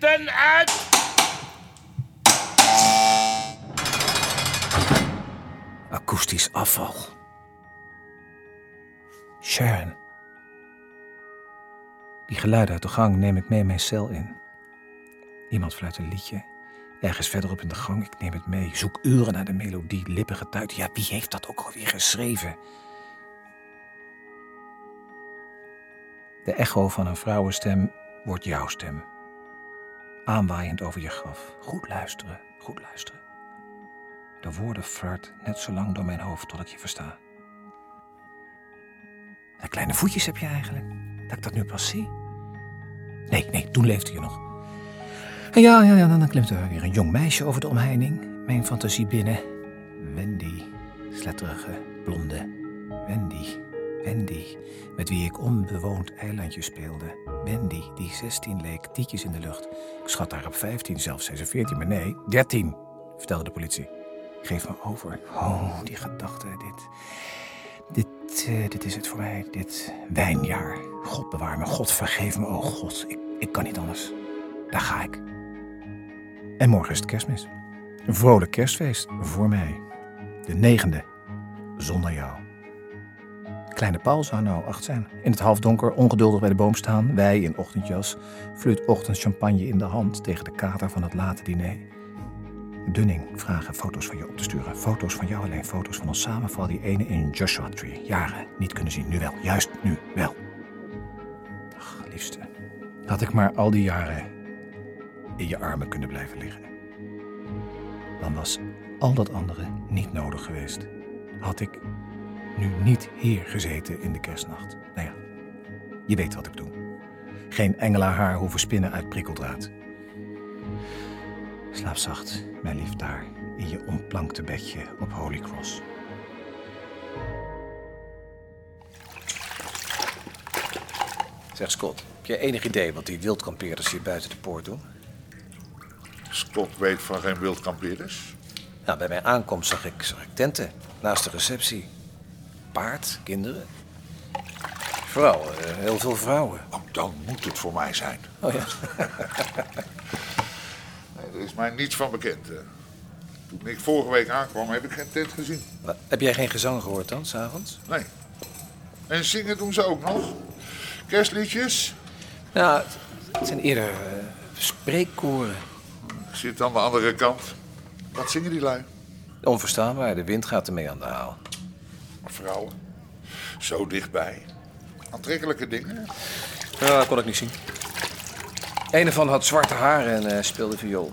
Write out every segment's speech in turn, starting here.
lichten uit! Akoestisch afval. Sharon. Die geluiden uit de gang neem ik mee mijn cel in. Iemand fluit een liedje. Ergens verderop in de gang, ik neem het mee. Zoek uren naar de melodie, lippen getuid. Ja, wie heeft dat ook alweer geschreven? De echo van een vrouwenstem wordt jouw stem. Aanwaaiend over je graf. Goed luisteren, goed luisteren. De woorden flirt net zo lang door mijn hoofd tot ik je versta. En kleine voetjes heb je eigenlijk. Dat ik dat nu pas zie. Nee, nee, toen leefde je nog. Ja, ja, ja, dan klimt er weer een jong meisje over de omheining. Mijn fantasie binnen. Wendy, sletterige, blonde. Wendy, Wendy, met wie ik onbewoond eilandje speelde. Wendy, die 16 leek, tietjes in de lucht. Ik schat haar op 15, zelfs zei ze 14, maar nee, 13, vertelde de politie. Geef me over. Oh, die gedachte, dit... Dit, eh, dit is het voor mij, dit wijnjaar. God bewaar me, God vergeef me, oh God, ik, ik kan niet anders. Daar ga ik. En morgen is het kerstmis. Een vrolijk kerstfeest voor mij. De negende, zonder jou. Kleine Paul zou nou acht zijn. In het halfdonker, ongeduldig bij de boom staan. Wij in ochtendjas, fluit ochtendchampagne in de hand tegen de kater van het late diner. Dunning vragen foto's van je op te sturen. Foto's van jou alleen, foto's van ons samen. Vooral die ene in Joshua Tree. Jaren niet kunnen zien, nu wel. Juist nu wel. Ach, liefste. Had ik maar al die jaren in je armen kunnen blijven liggen. Dan was al dat andere niet nodig geweest. Had ik nu niet hier gezeten in de kerstnacht. Nou ja, je weet wat ik doe. Geen engelaar hoeven spinnen uit prikkeldraad. Slaap zacht, mijn lief, daar in je omplankte bedje op Holy Cross. Zeg Scott, heb je enig idee wat die wildkampeerders hier buiten de poort doen? Scott weet van geen wildkampeerders. Nou, bij mijn aankomst zag ik, zag ik tenten naast de receptie. Paard, kinderen. Vooral eh, heel veel vrouwen. Oh, dan moet het voor mij zijn. Oh ja. Nee, er is mij niets van bekend. Toen ik vorige week aankwam, heb ik geen tent gezien. Heb jij geen gezang gehoord dan, s'avonds? Nee. En zingen doen ze ook nog. Kerstliedjes. Nou, het- het zijn eerder eh, spreekkoren. Ik zit aan de andere kant. Wat zingen die lui? Onverstaanbaar, de wind gaat ermee aan de haal. Vrouwen. Zo dichtbij. Aantrekkelijke dingen. Ja, dat kon ik niet zien. Een ervan had zwarte haren en eh, speelde viool.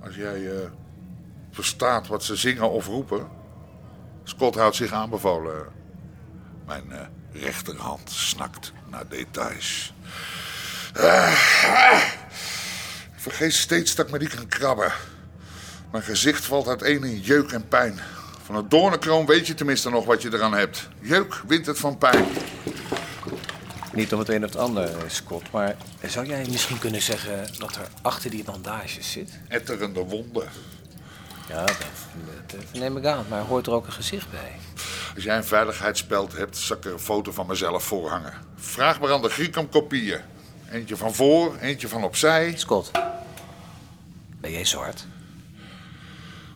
Als jij eh, verstaat wat ze zingen of roepen. Scott houdt zich aanbevolen. Mijn eh, rechterhand snakt naar details. Ah, ah. Ik vergeet steeds dat ik me die kan krabben. Mijn gezicht valt uiteen in jeuk en pijn. Van een doornenkroon weet je tenminste nog wat je eraan hebt. Jeuk wint het van pijn. Niet om het een of het ander, eh, Scott, maar zou jij misschien kunnen zeggen dat er achter die bandages zit? Etterende wonden. Ja, dat, dat neem ik aan, maar hoort er ook een gezicht bij? Als jij een veiligheidsspeld hebt, zal ik er een foto van mezelf voor hangen. Vraag maar aan de Griek om kopieën. Eentje van voor, eentje van opzij. Scott, ben jij zwart?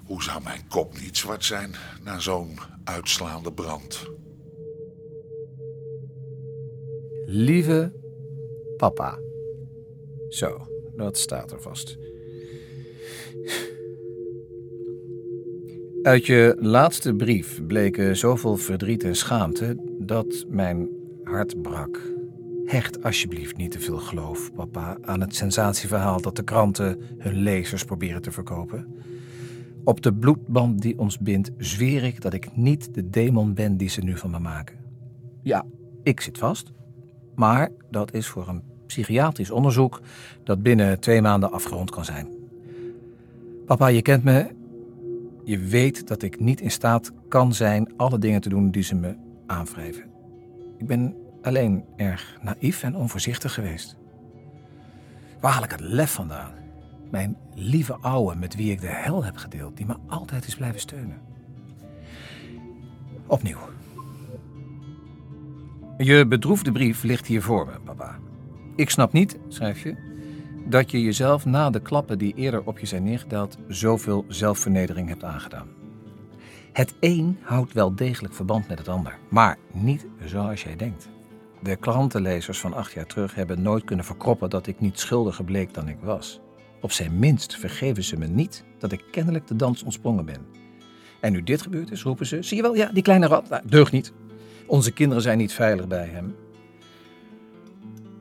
Hoe zou mijn kop niet zwart zijn na zo'n uitslaande brand? Lieve papa. Zo, dat staat er vast. Uit je laatste brief bleken zoveel verdriet en schaamte dat mijn hart brak. Hecht alsjeblieft niet te veel geloof, papa, aan het sensatieverhaal dat de kranten hun lezers proberen te verkopen. Op de bloedband die ons bindt, zweer ik dat ik niet de demon ben die ze nu van me maken. Ja, ik zit vast. Maar dat is voor een psychiatrisch onderzoek dat binnen twee maanden afgerond kan zijn. Papa, je kent me. Je weet dat ik niet in staat kan zijn alle dingen te doen die ze me aanwrijven. Ik ben alleen erg naïef en onvoorzichtig geweest. Waar haal ik het lef vandaan? Mijn lieve ouwe met wie ik de hel heb gedeeld, die me altijd is blijven steunen. Opnieuw. Je bedroefde brief ligt hier voor me, papa. Ik snap niet, schrijf je, dat je jezelf na de klappen die eerder op je zijn neergedaald zoveel zelfvernedering hebt aangedaan. Het een houdt wel degelijk verband met het ander, maar niet zoals jij denkt. De krantenlezers van acht jaar terug hebben nooit kunnen verkroppen dat ik niet schuldiger bleek dan ik was. Op zijn minst vergeven ze me niet dat ik kennelijk de dans ontsprongen ben. En nu dit gebeurd is, roepen ze: Zie je wel, ja, die kleine rat, nou, deugt niet. Onze kinderen zijn niet veilig bij hem.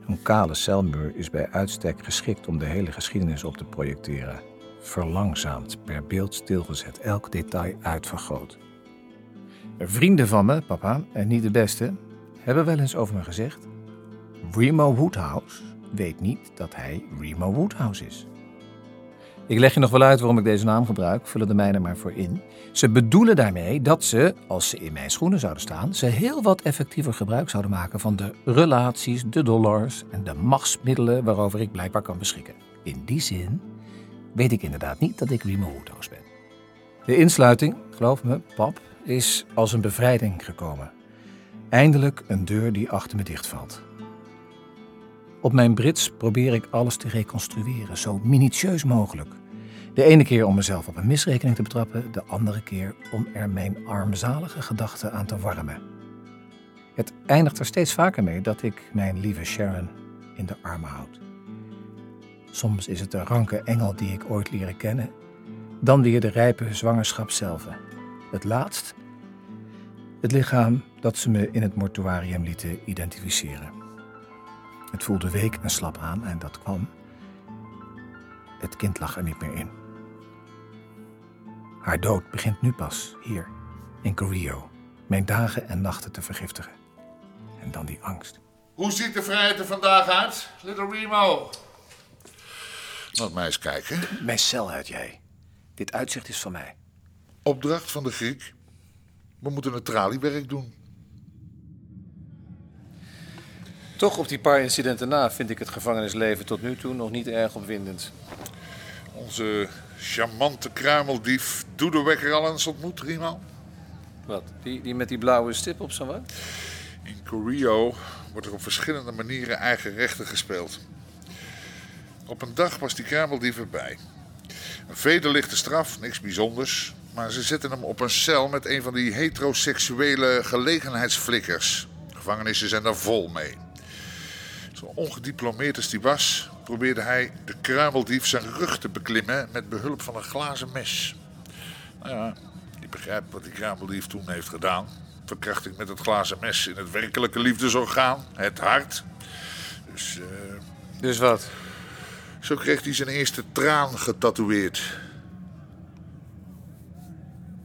Een kale celmuur is bij uitstek geschikt om de hele geschiedenis op te projecteren. Verlangzaamd, per beeld stilgezet, elk detail uitvergroot. Vrienden van me, papa, en niet de beste, hebben wel eens over me gezegd: Remo Woodhouse weet niet dat hij Remo Woodhouse is. Ik leg je nog wel uit waarom ik deze naam gebruik, vullen de mijnen maar voor in. Ze bedoelen daarmee dat ze, als ze in mijn schoenen zouden staan, ze heel wat effectiever gebruik zouden maken van de relaties, de dollars en de machtsmiddelen waarover ik blijkbaar kan beschikken. In die zin weet ik inderdaad niet dat ik Remo Woodhouse ben. De insluiting, geloof me, pap, is als een bevrijding gekomen. Eindelijk een deur die achter me dichtvalt. Op mijn Brits probeer ik alles te reconstrueren, zo minutieus mogelijk. De ene keer om mezelf op een misrekening te betrappen, de andere keer om er mijn armzalige gedachten aan te warmen. Het eindigt er steeds vaker mee dat ik mijn lieve Sharon in de armen houd. Soms is het de ranke engel die ik ooit leren kennen, dan weer de rijpe zwangerschap zelf. Het laatst, het lichaam dat ze me in het mortuarium lieten identificeren. Het voelde week en slap aan en dat kwam. Het kind lag er niet meer in. Haar dood begint nu pas, hier, in Corio, mijn dagen en nachten te vergiftigen. En dan die angst. Hoe ziet de vrijheid er vandaag uit, Little Remo? Laat mij eens kijken. Mijn cel uit jij. Dit uitzicht is van mij. Opdracht van de Griek. We moeten het traliewerk doen. Toch op die paar incidenten na vind ik het gevangenisleven tot nu toe nog niet erg opwindend. Onze charmante kruimeldief Doedewekker al eens ontmoet, Remo? Wat? Die, die met die blauwe stip op zijn wang? In Corio wordt er op verschillende manieren eigen rechten gespeeld. Op een dag was die kruimeldief erbij. Een vederlichte straf, niks bijzonders. Maar ze zetten hem op een cel met een van die heteroseksuele gelegenheidsflikkers. Gevangenissen zijn daar vol mee. Zo ongediplomeerd als die was, probeerde hij de kruimeldief zijn rug te beklimmen met behulp van een glazen mes. Nou ja, je begrijpt wat die kruimeldief toen heeft gedaan. Verkrachting met het glazen mes in het werkelijke liefdesorgaan, het hart. Dus, uh, dus wat? Zo kreeg hij zijn eerste traan getatoeëerd.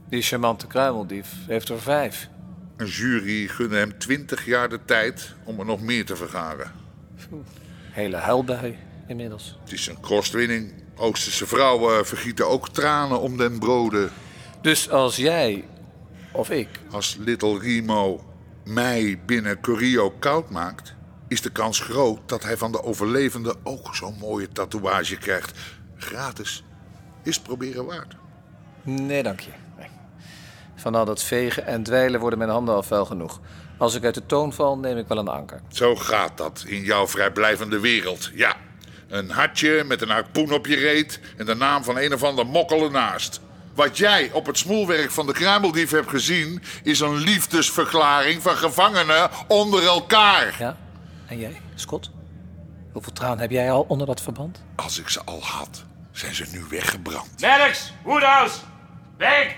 Die charmante kruimeldief heeft er vijf. Een jury gunde hem twintig jaar de tijd om er nog meer te vergaren. Hele huilbui inmiddels. Het is een kostwinning. Oosterse vrouwen vergieten ook tranen om den broden. Dus als jij of ik... Als Little Remo mij binnen Corio koud maakt... is de kans groot dat hij van de overlevende ook zo'n mooie tatoeage krijgt. Gratis. Is proberen waard. Nee, dank je. Nee. Van al dat vegen en dweilen worden mijn handen al vuil genoeg. Als ik uit de toon val, neem ik wel een anker. Zo gaat dat in jouw vrijblijvende wereld, ja. Een hartje met een harpoen op je reet en de naam van een of ander mokkel ernaast. Wat jij op het smoelwerk van de kruimeldief hebt gezien... is een liefdesverklaring van gevangenen onder elkaar. Ja, en jij, Scott? Hoeveel traan heb jij al onder dat verband? Als ik ze al had, zijn ze nu weggebrand. Maddox, Woodhouse, weg!